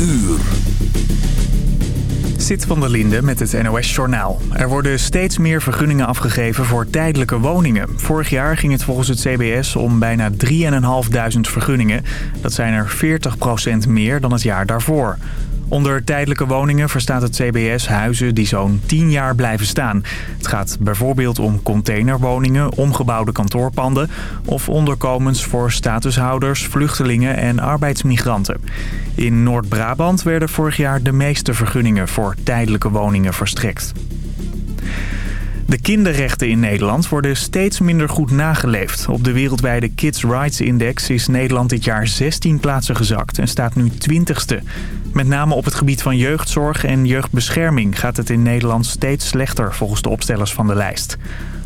uur. Zit van der Linde met het NOS-journaal. Er worden steeds meer vergunningen afgegeven voor tijdelijke woningen. Vorig jaar ging het volgens het CBS om bijna 3.500 vergunningen. Dat zijn er 40% meer dan het jaar daarvoor. Onder tijdelijke woningen verstaat het CBS huizen die zo'n 10 jaar blijven staan. Het gaat bijvoorbeeld om containerwoningen, omgebouwde kantoorpanden... of onderkomens voor statushouders, vluchtelingen en arbeidsmigranten. In Noord-Brabant werden vorig jaar de meeste vergunningen voor tijdelijke woningen verstrekt. De kinderrechten in Nederland worden steeds minder goed nageleefd. Op de wereldwijde Kids Rights Index is Nederland dit jaar 16 plaatsen gezakt en staat nu 20ste. Met name op het gebied van jeugdzorg en jeugdbescherming gaat het in Nederland steeds slechter volgens de opstellers van de lijst.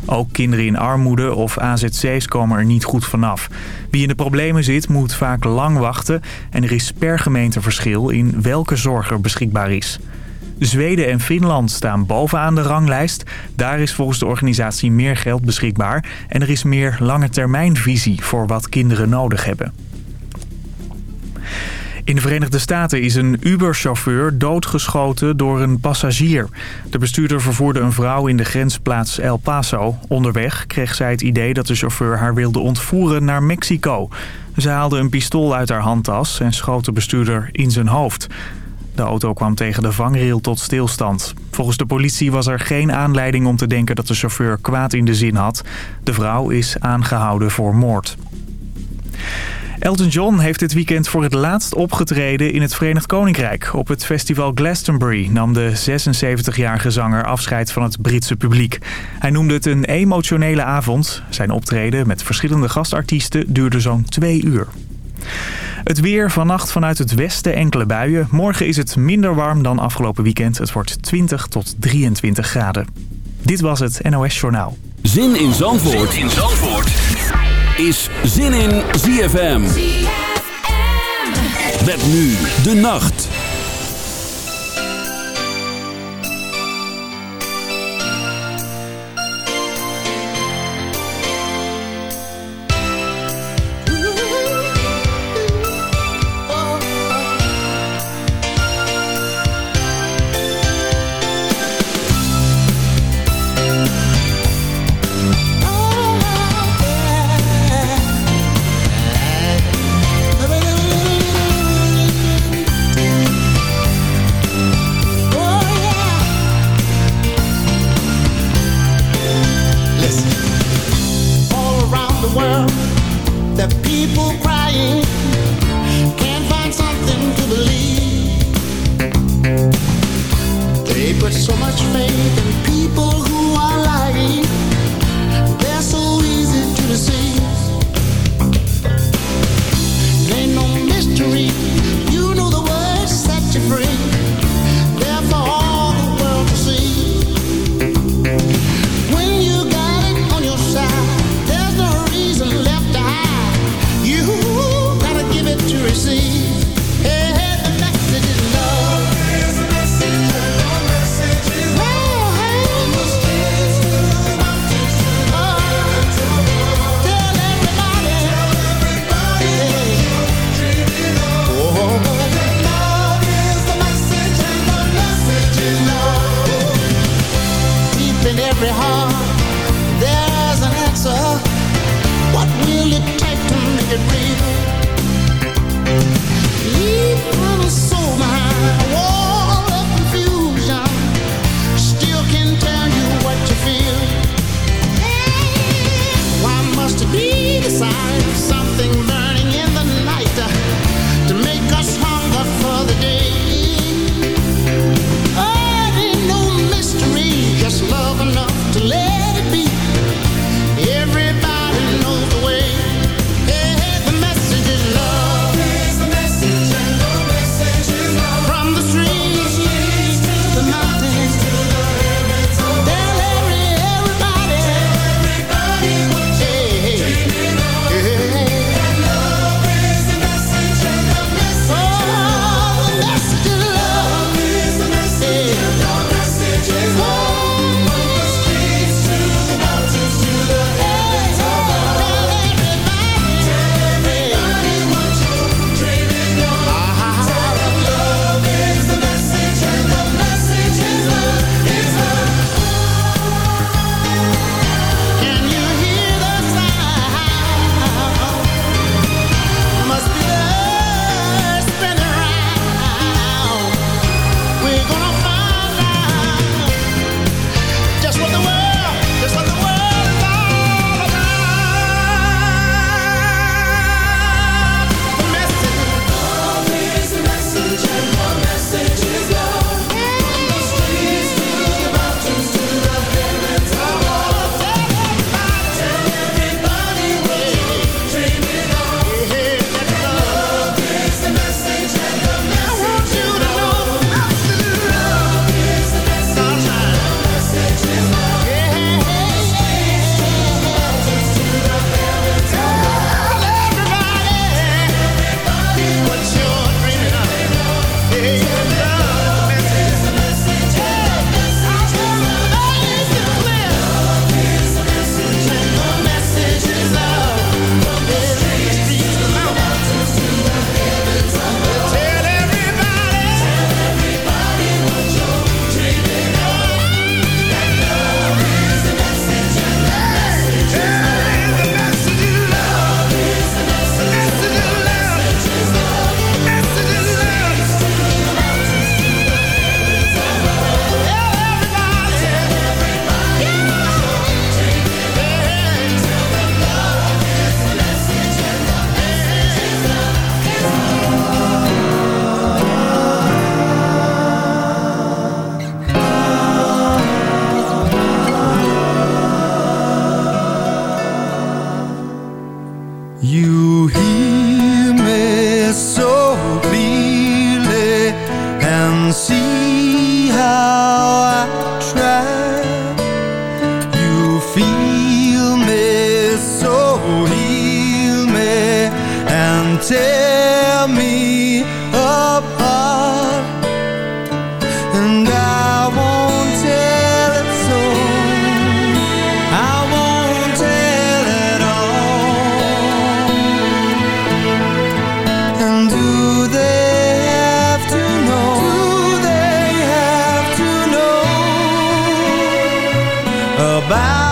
Ook kinderen in armoede of AZC's komen er niet goed vanaf. Wie in de problemen zit moet vaak lang wachten en er is per gemeente verschil in welke zorg er beschikbaar is. Zweden en Finland staan bovenaan de ranglijst. Daar is volgens de organisatie meer geld beschikbaar en er is meer lange termijnvisie voor wat kinderen nodig hebben. In de Verenigde Staten is een Uber-chauffeur doodgeschoten door een passagier. De bestuurder vervoerde een vrouw in de grensplaats El Paso. Onderweg kreeg zij het idee dat de chauffeur haar wilde ontvoeren naar Mexico. Ze haalde een pistool uit haar handtas en schoot de bestuurder in zijn hoofd. De auto kwam tegen de vangrail tot stilstand. Volgens de politie was er geen aanleiding om te denken dat de chauffeur kwaad in de zin had. De vrouw is aangehouden voor moord. Elton John heeft dit weekend voor het laatst opgetreden in het Verenigd Koninkrijk. Op het festival Glastonbury nam de 76-jarige zanger afscheid van het Britse publiek. Hij noemde het een emotionele avond. Zijn optreden met verschillende gastartiesten duurde zo'n twee uur. Het weer vannacht vanuit het westen enkele buien. Morgen is het minder warm dan afgelopen weekend. Het wordt 20 tot 23 graden. Dit was het NOS Journaal. Zin in Zandvoort, zin in Zandvoort. is Zin in ZFM. ZFM. Met nu de nacht. about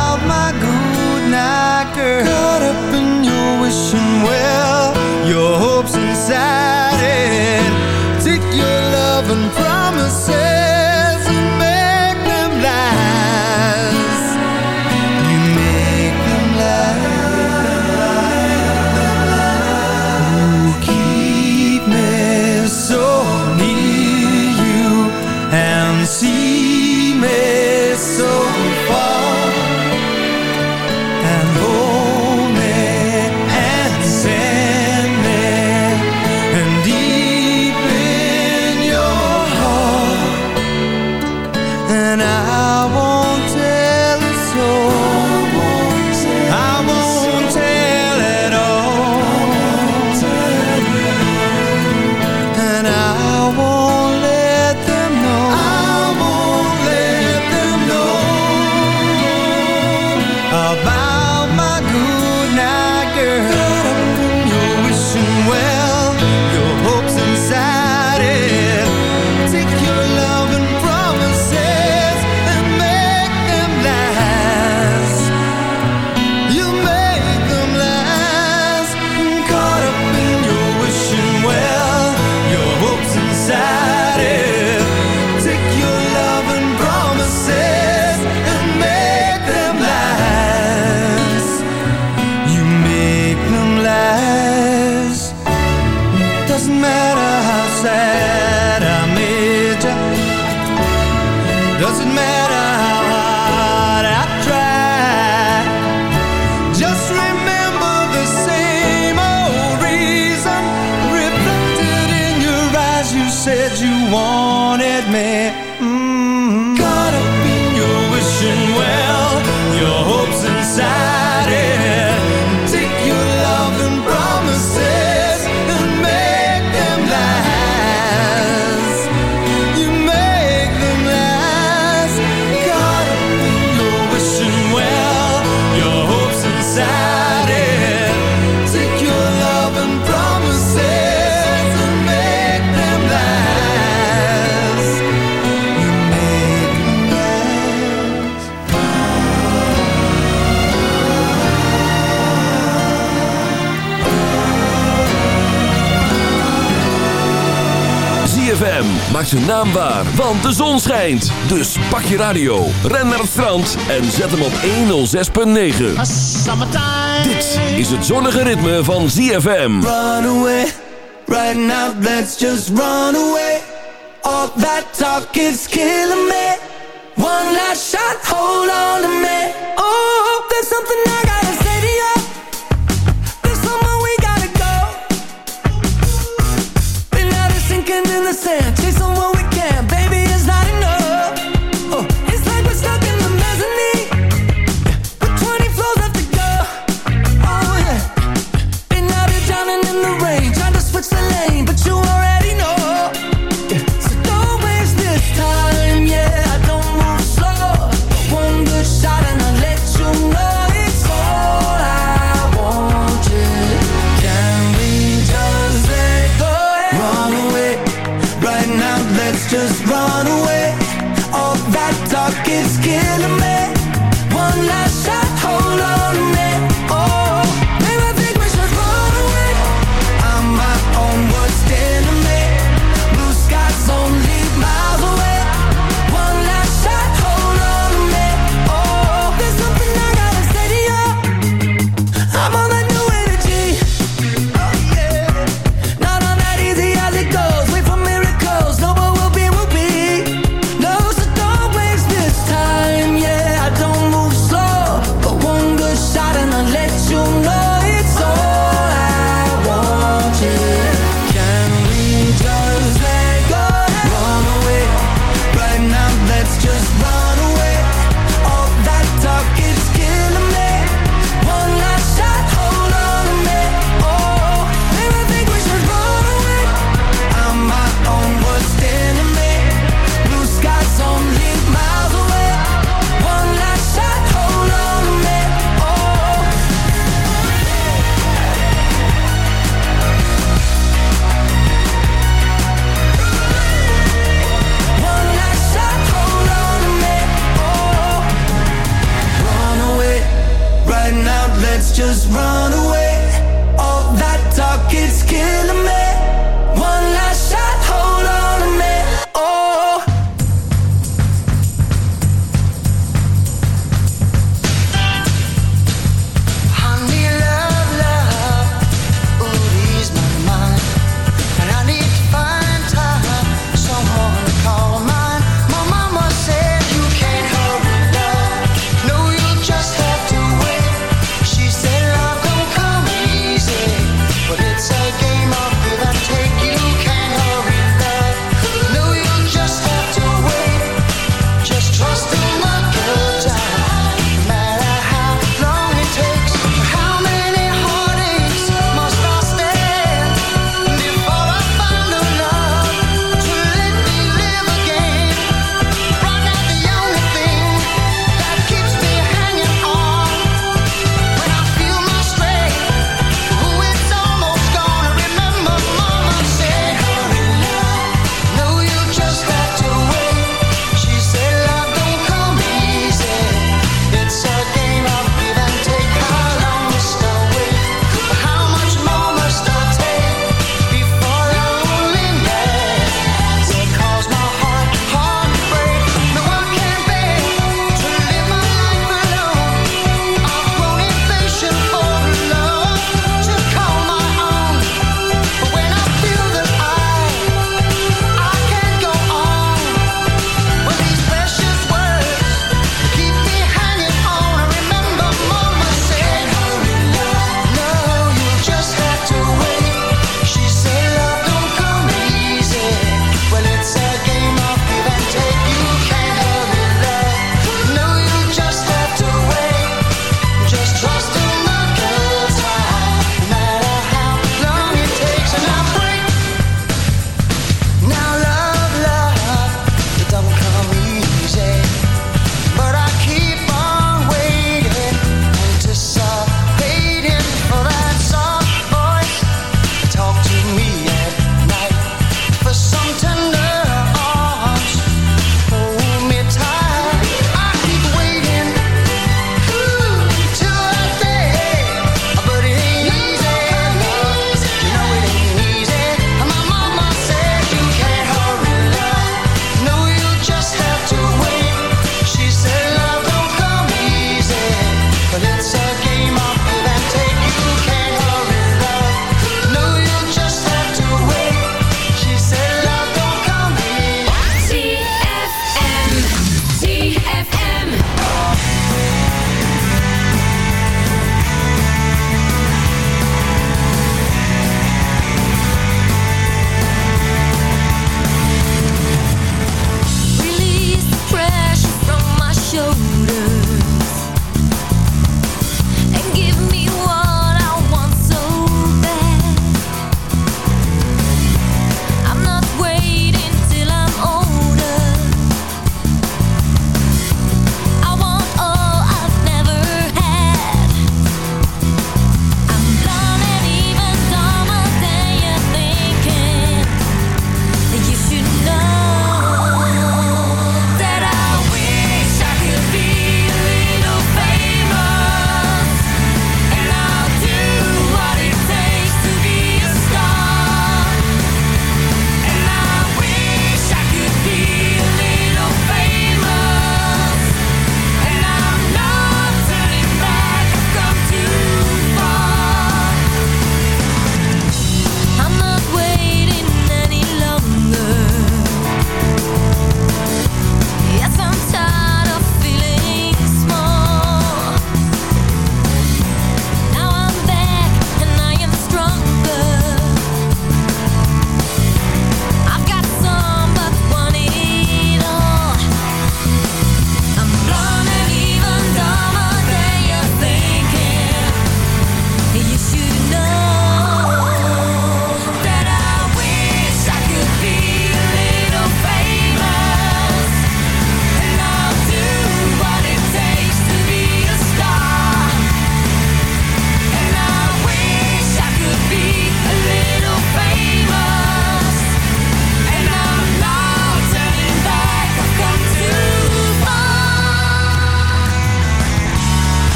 me Maak zijn naam waar, want de zon schijnt. Dus pak je radio, ren naar het strand en zet hem op 106.9. Dit is het zonnige ritme van ZFM. Run away, right now let's just run away. All that talk is killing me. One last shot, hold on to me. Oh, there's something I gotta say to you. There's somewhere we gotta go. Been out sinking in the sand. now let's just run away. All that talk is killing me. One last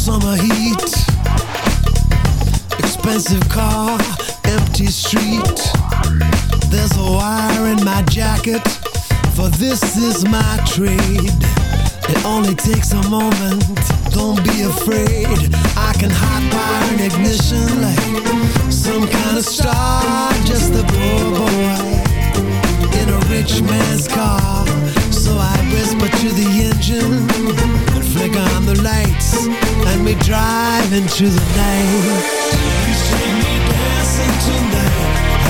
summer heat. Expensive car, empty street. There's a wire in my jacket, for this is my trade. It only takes a moment, don't be afraid. I can hot wire an ignition like some kind of star, just a poor boy in a rich man's car. So I whisper to the engine flick on the lights, and we drive into the night. You see me dancing tonight.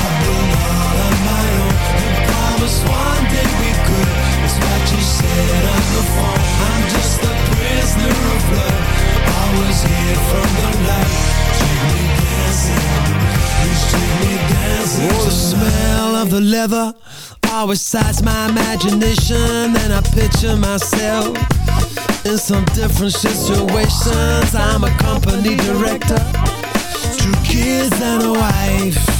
I've been all on my own. You promised one day we could. It's what you said on the phone. I'm just a prisoner of love. I was here from the light. Take me Oh, the smell of the leather always excites my imagination and I picture myself in some different situations. I'm a company director, two kids and a wife.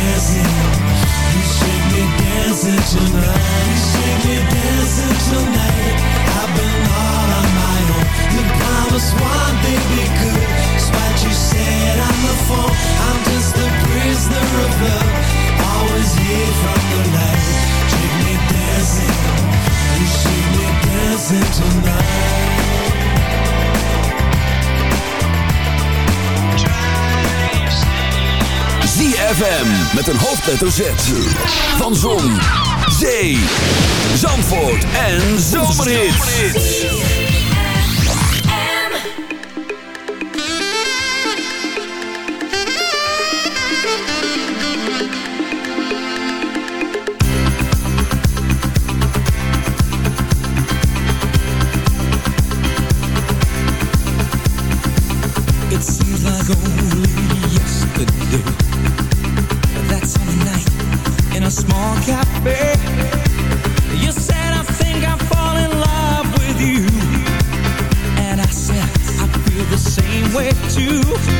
You shake me dancing tonight. You shake me dancing tonight. I've been all on my own. You promised one day we could. What you said on the phone. I'm just a prisoner of love. Always the. Take me dancing. You shake me dancing tonight. ZFM met een hoofdletter Z. Van Zon, Zee, Zandvoort en Zomerhits. you.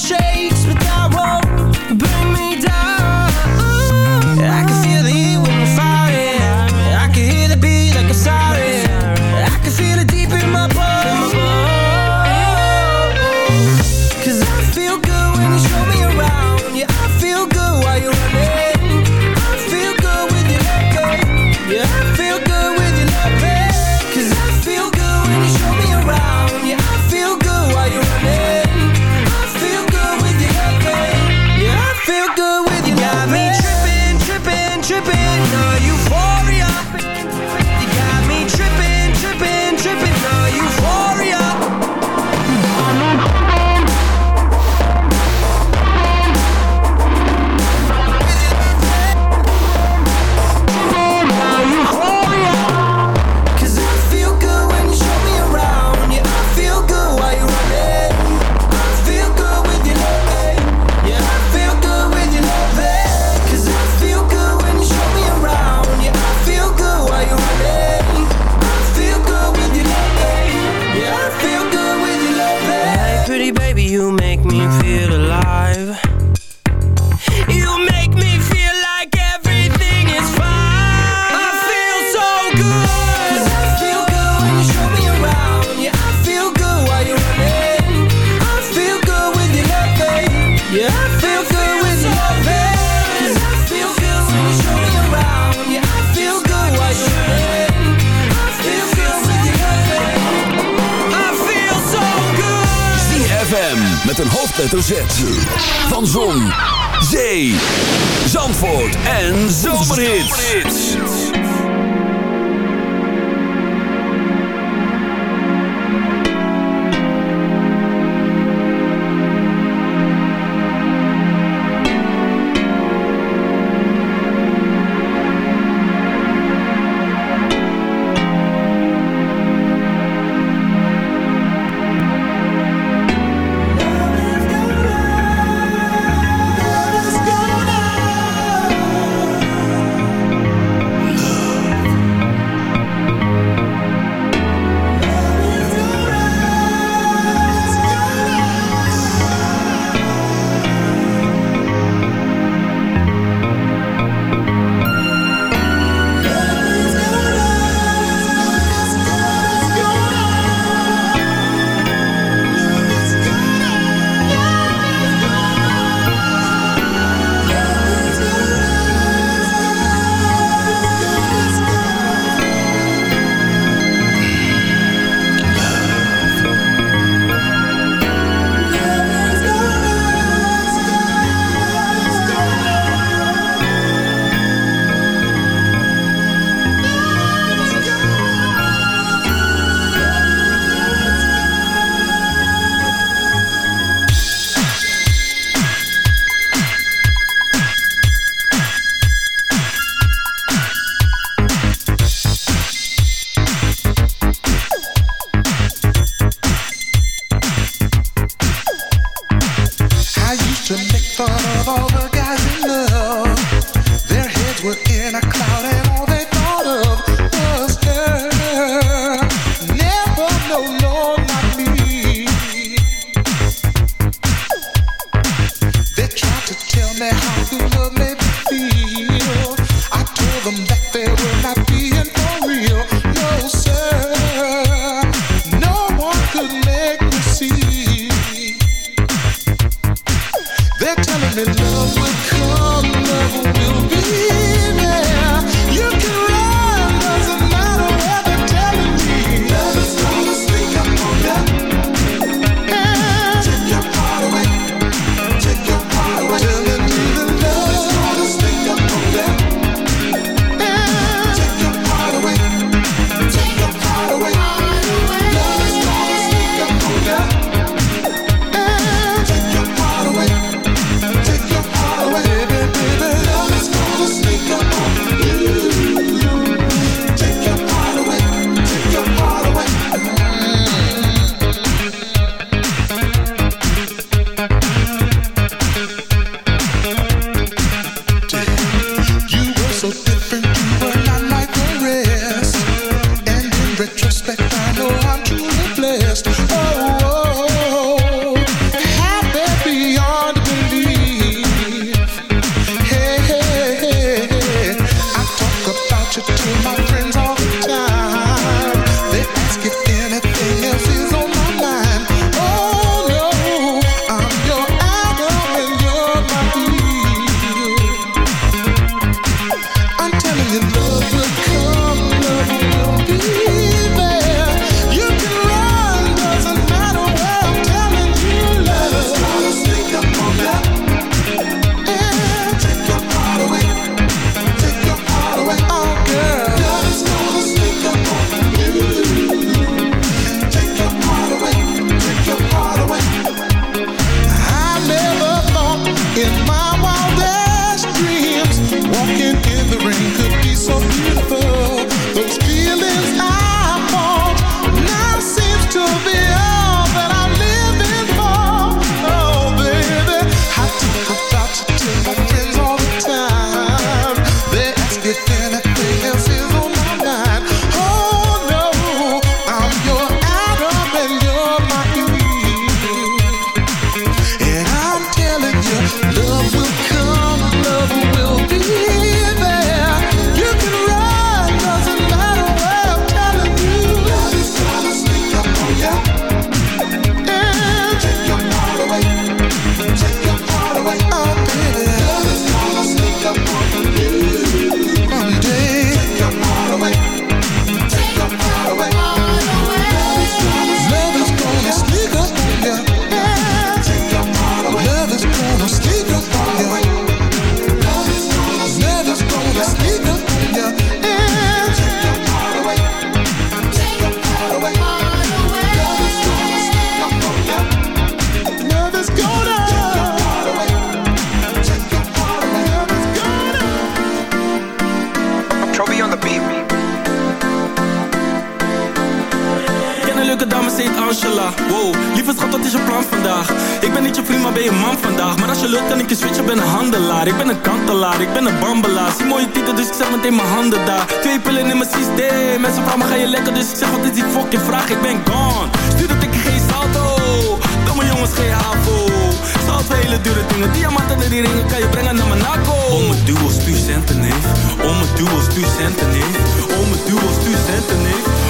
shakes, but that won't 2. now. mijn dure dingen, diamanten in die ringen, kan je brengen naar mijn nako. Om het duo, stuur centen, neef. Om het duo, stuur centen, neef. Om het duo, stuur centen, neef.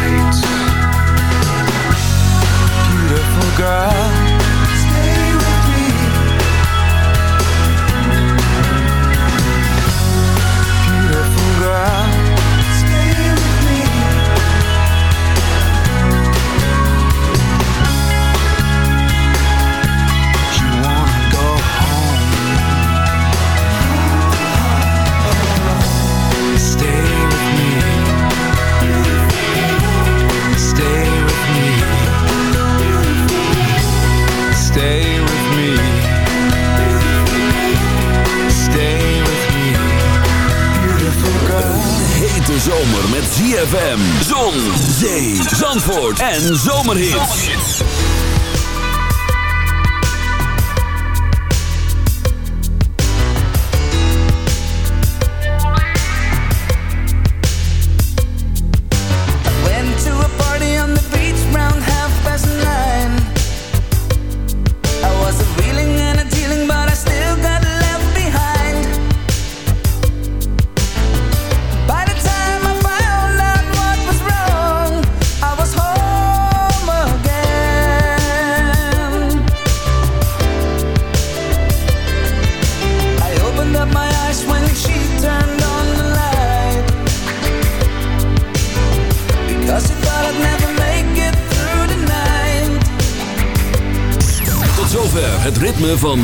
night. En zomerhits.